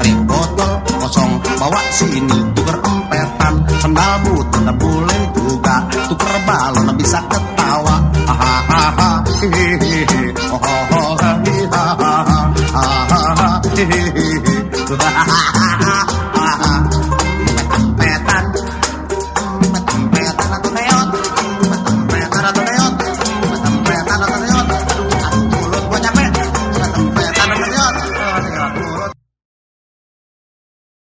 tarik botol kosong bawa sini tuker empetan sendal but tetap boleh juga tuker balon bisa ketawa hahaha hehehe